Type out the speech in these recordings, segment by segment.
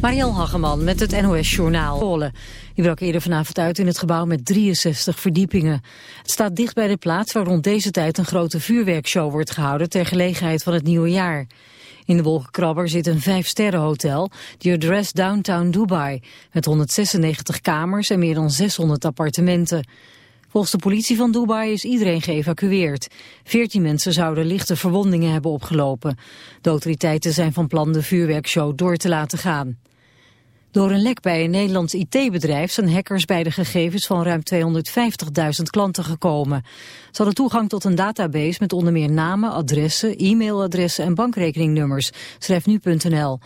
Mariel Hageman met het NOS Journaal. Die brak eerder vanavond uit in het gebouw met 63 verdiepingen. Het staat dicht bij de plaats waar rond deze tijd een grote vuurwerkshow wordt gehouden ter gelegenheid van het nieuwe jaar. In de wolkenkrabber zit een vijfsterrenhotel, The Address Downtown Dubai, met 196 kamers en meer dan 600 appartementen. Volgens de politie van Dubai is iedereen geëvacueerd. Veertien mensen zouden lichte verwondingen hebben opgelopen. De autoriteiten zijn van plan de vuurwerkshow door te laten gaan. Door een lek bij een Nederlands IT-bedrijf zijn hackers bij de gegevens van ruim 250.000 klanten gekomen. Ze hadden toegang tot een database met onder meer namen, adressen, e-mailadressen en bankrekeningnummers, schrijft nu.nl.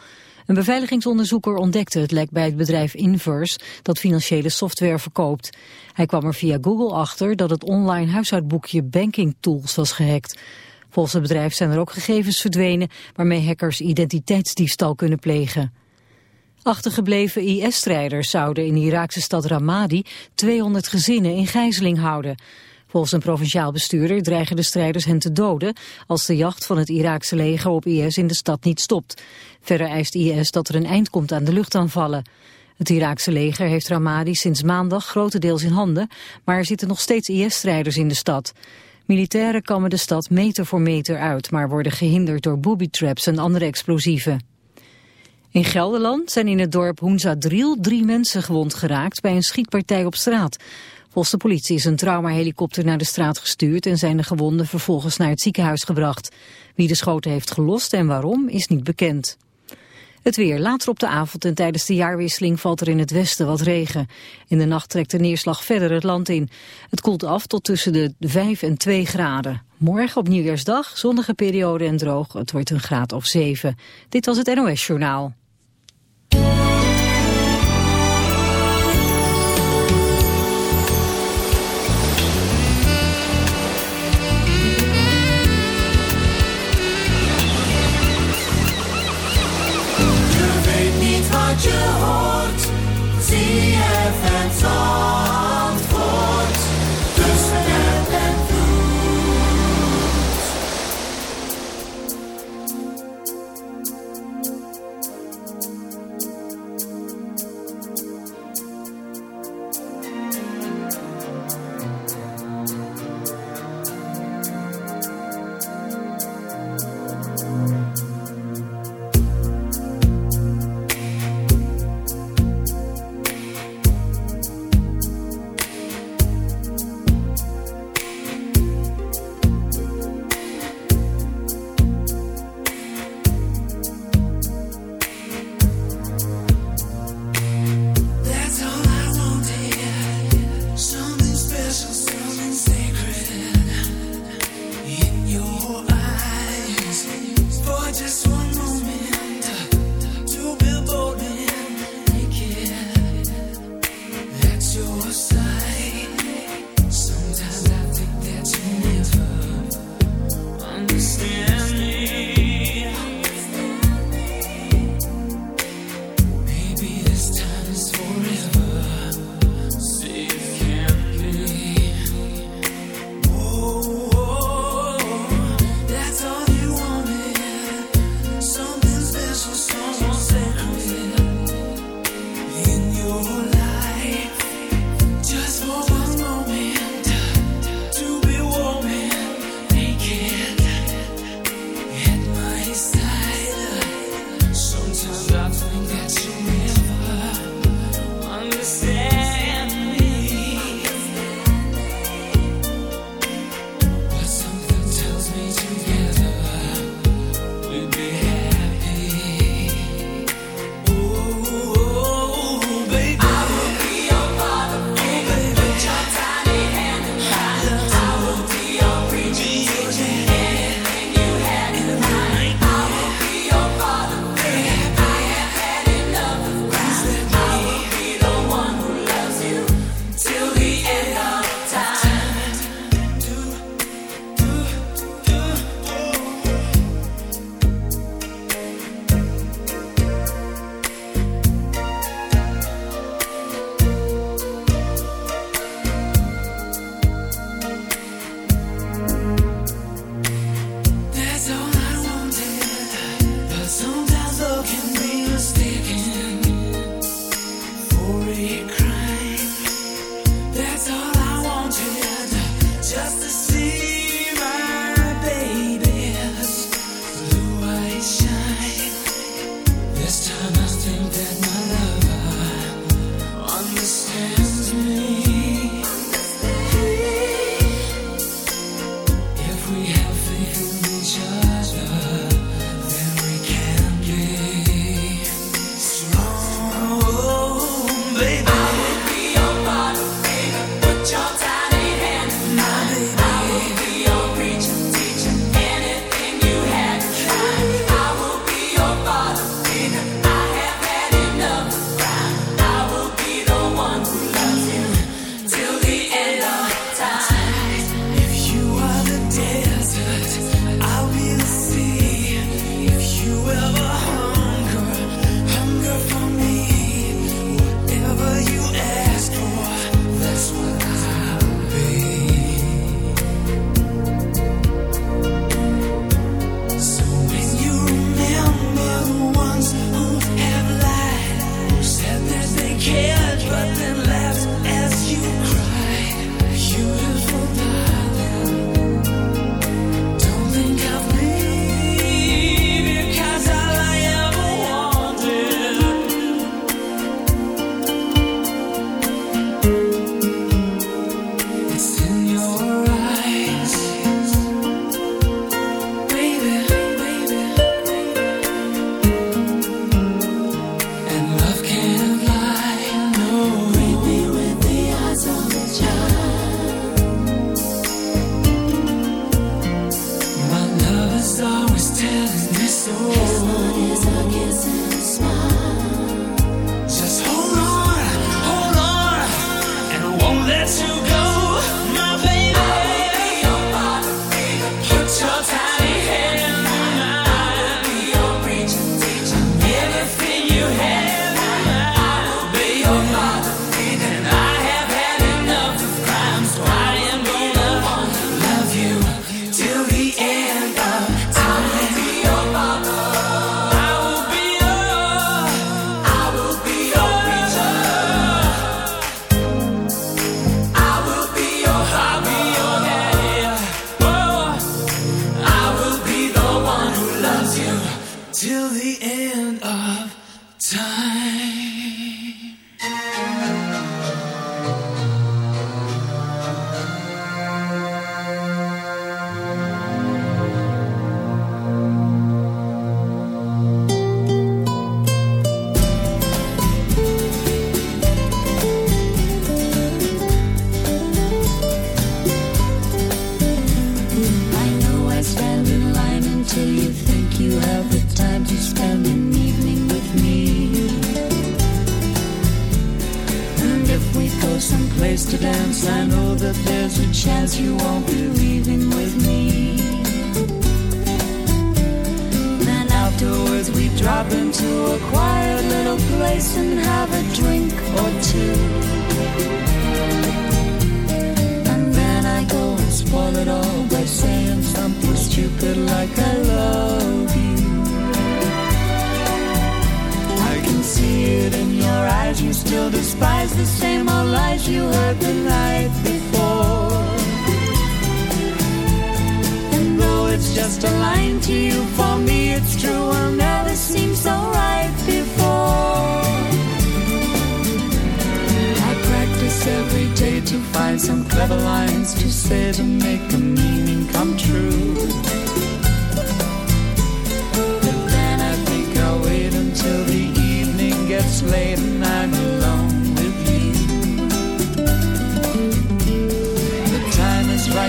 Een beveiligingsonderzoeker ontdekte het lek bij het bedrijf Inverse dat financiële software verkoopt. Hij kwam er via Google achter dat het online huishoudboekje Banking Tools was gehackt. Volgens het bedrijf zijn er ook gegevens verdwenen waarmee hackers identiteitsdiefstal kunnen plegen. Achtergebleven IS-strijders zouden in de Iraakse stad Ramadi 200 gezinnen in gijzeling houden. Volgens een provinciaal bestuurder dreigen de strijders hen te doden als de jacht van het Iraakse leger op IS in de stad niet stopt. Verder eist IS dat er een eind komt aan de luchtaanvallen. Het Iraakse leger heeft Ramadi sinds maandag grotendeels in handen, maar er zitten nog steeds IS-strijders in de stad. Militairen kammen de stad meter voor meter uit, maar worden gehinderd door booby-traps en andere explosieven. In Gelderland zijn in het dorp Hoenzadriel drie mensen gewond geraakt bij een schietpartij op straat. Volgens de politie is een traumahelikopter naar de straat gestuurd en zijn de gewonden vervolgens naar het ziekenhuis gebracht. Wie de schoten heeft gelost en waarom is niet bekend. Het weer. Later op de avond en tijdens de jaarwisseling valt er in het westen wat regen. In de nacht trekt de neerslag verder het land in. Het koelt af tot tussen de 5 en 2 graden. Morgen op nieuwjaarsdag, zonnige periode en droog. Het wordt een graad of 7. Dit was het NOS Journaal. and song.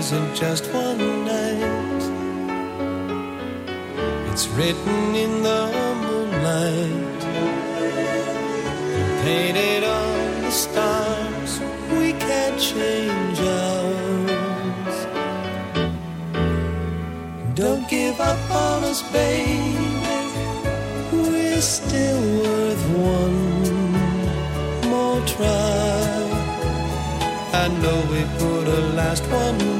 isn't just one night. It's written in the moonlight painted on the stars. We can't change ours. Don't give up on us, baby. We're still worth one more try. I know we put a last one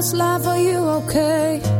This life, are you okay?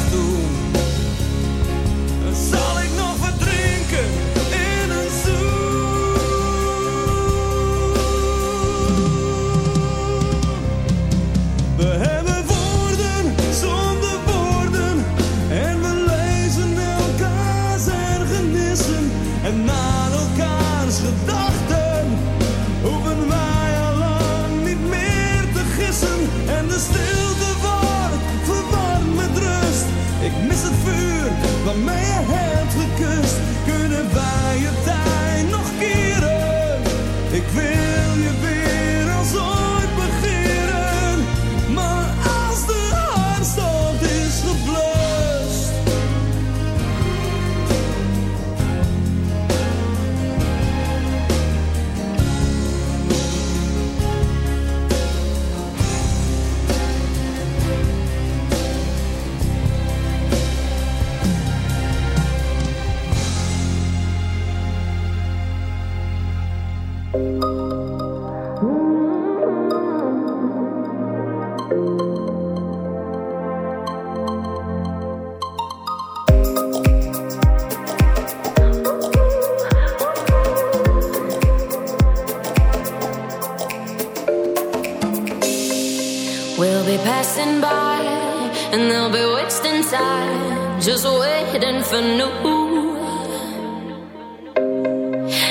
just waiting for new.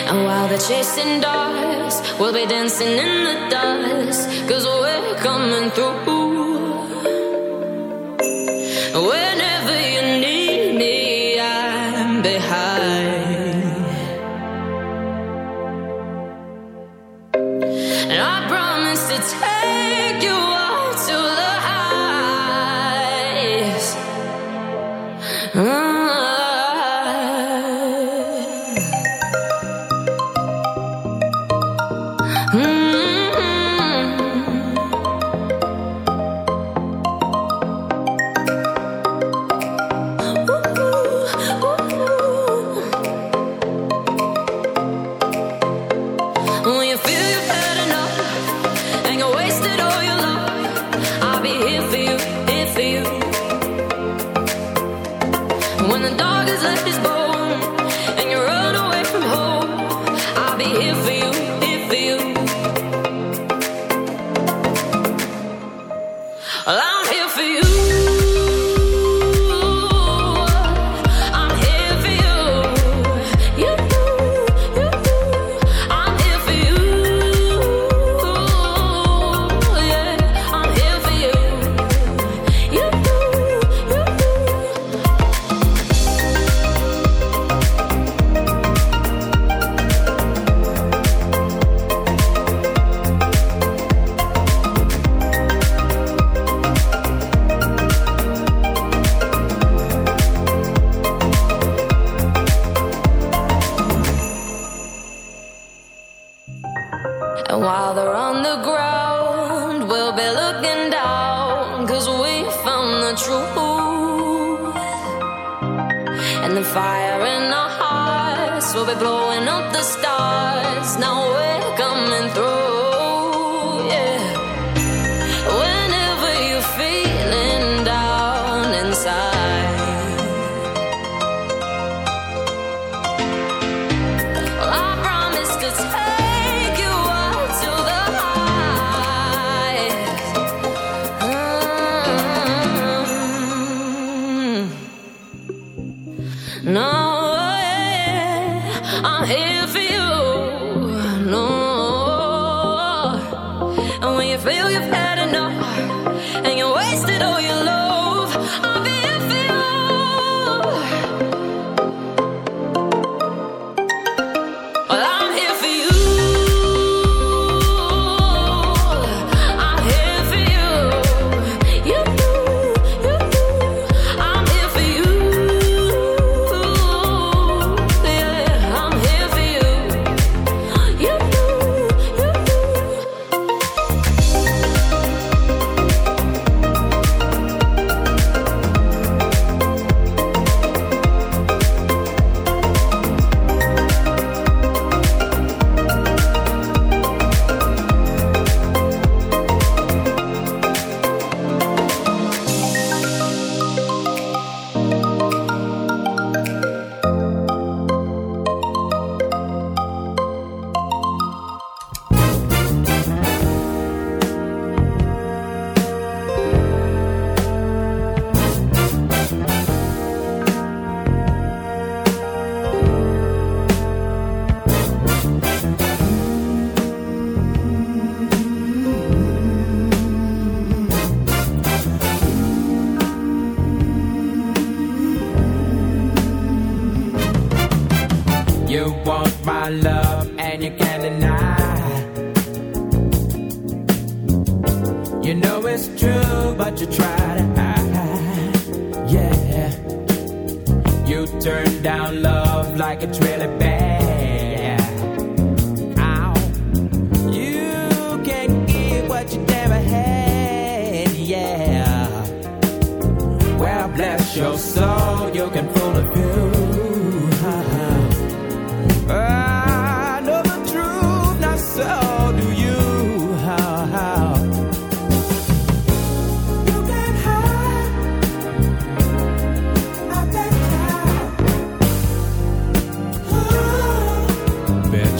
And while they're chasing dogs, we'll be dancing in the dark. be here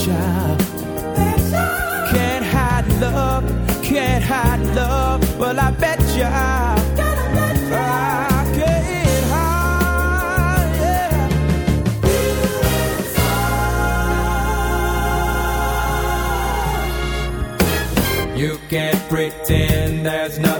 job. Can't hide love, can't hide love. Well, I bet ya. I can't hide. You can't pretend there's nothing